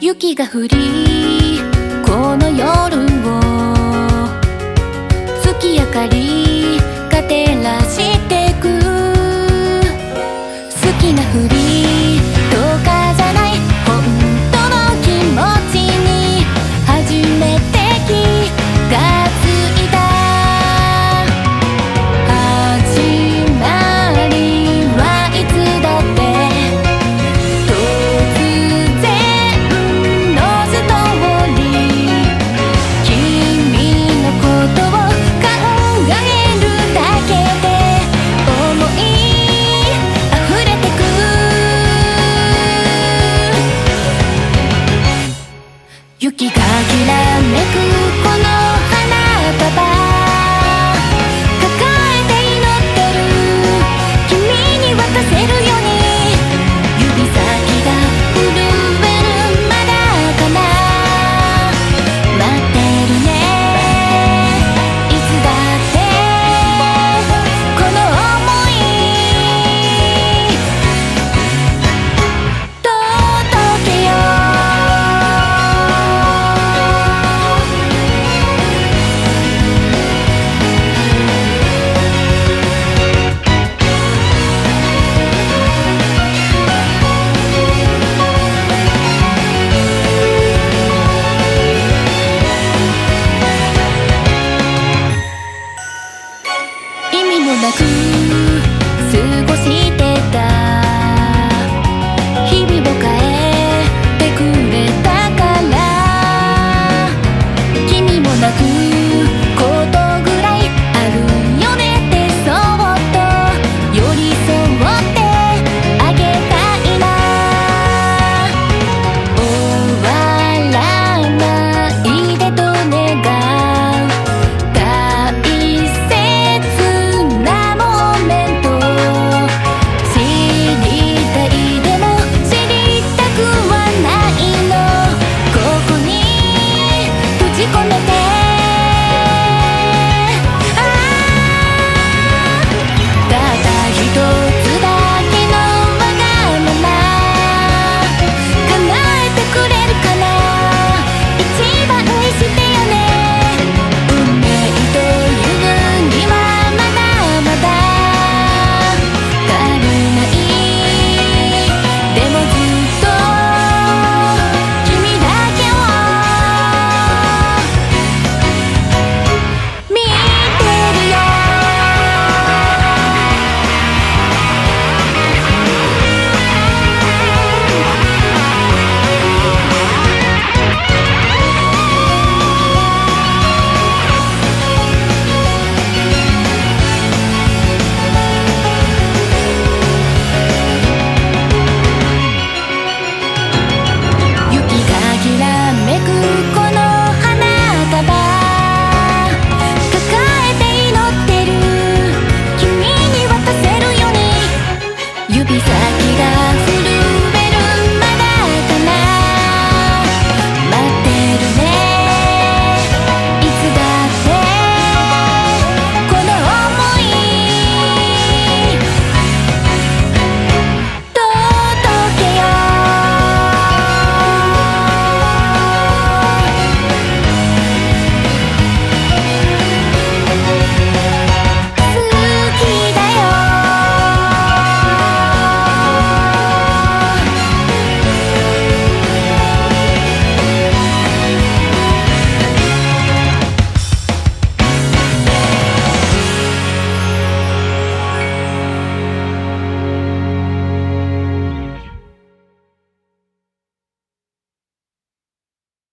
雪が降りこの夜を月明かり僕